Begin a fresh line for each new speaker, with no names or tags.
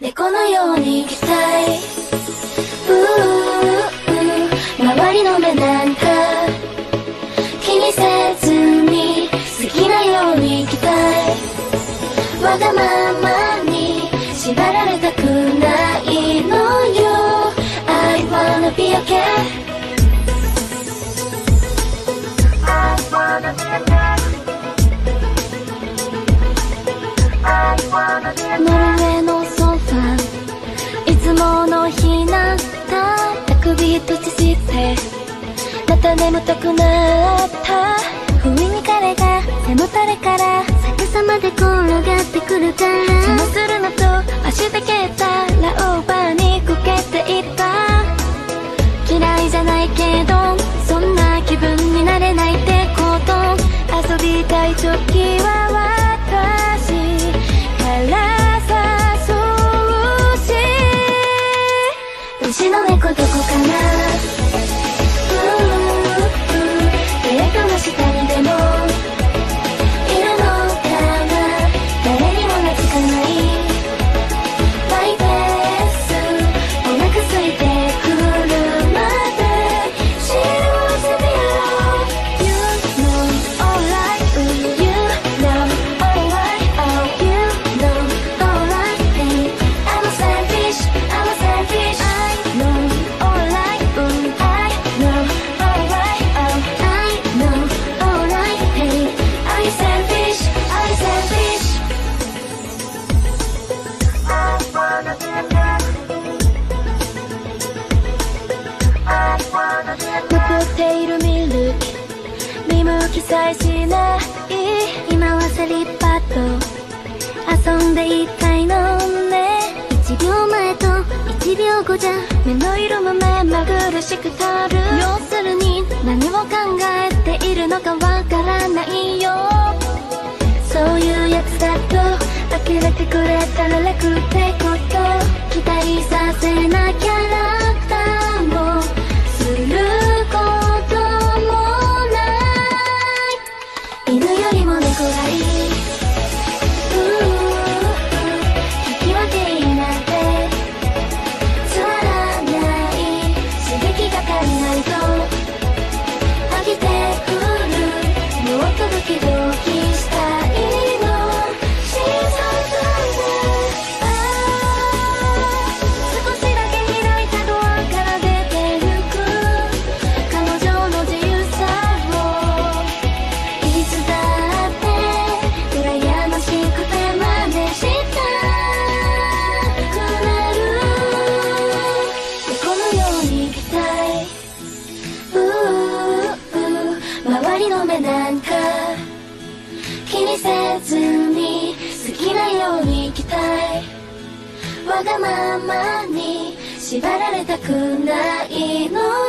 猫のように生きたい。うー周りの目なんか気にせずに好きなように生きたい。わがままに縛られたくないのよ。I wanna be okay. また眠たくなった
不意に彼が背もたれから逆さまで転がってくるから
邪魔するのと足で蹴ったらオーバーにこけていった嫌いじゃないけどそんな気分になれないってこと。遊びたい時は私。から誘うし。
牛の猫どこかな？
Be a 残っているミルク見向きさえしない
今はサリッパと遊んでいたいのね1秒前と1秒後じゃ。
目の色も目まぐるしくなる。要するに何を考えているのかわからないよ。そういうやつだと呆れてくれたら楽ってこと期待させなきゃ。の目なんか。気にせずに好きなように生きたい。わがままに縛られたくないの。